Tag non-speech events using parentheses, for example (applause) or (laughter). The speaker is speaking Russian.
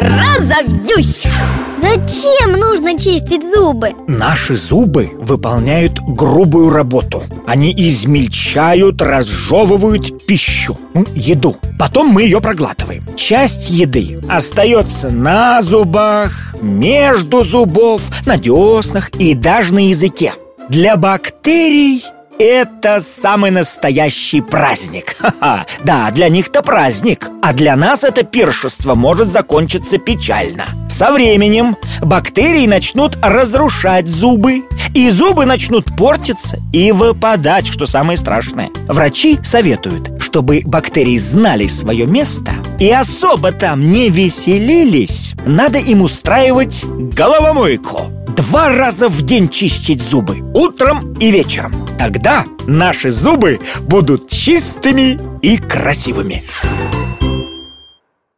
разовьюсь Зачем нужно чистить зубы? Наши зубы выполняют грубую работу. Они измельчают, разжевывают пищу, еду. Потом мы ее проглатываем. Часть еды остается на зубах, между зубов, на деснах и даже на языке. Для бактерий это самый настоящий праздник. (laughs) Ха-ха. Да, для них-то праздник А для нас это пиршество может закончиться печально. Со временем бактерии начнут разрушать зубы И зубы начнут портиться и выпадать, что самое страшное. Врачи советуют, чтобы бактерии знали свое место И особо там не веселились Надо им устраивать головомойку. Два раза в день чистить зубы Утром и вечером Тогда наши зубы будут чистыми и красивыми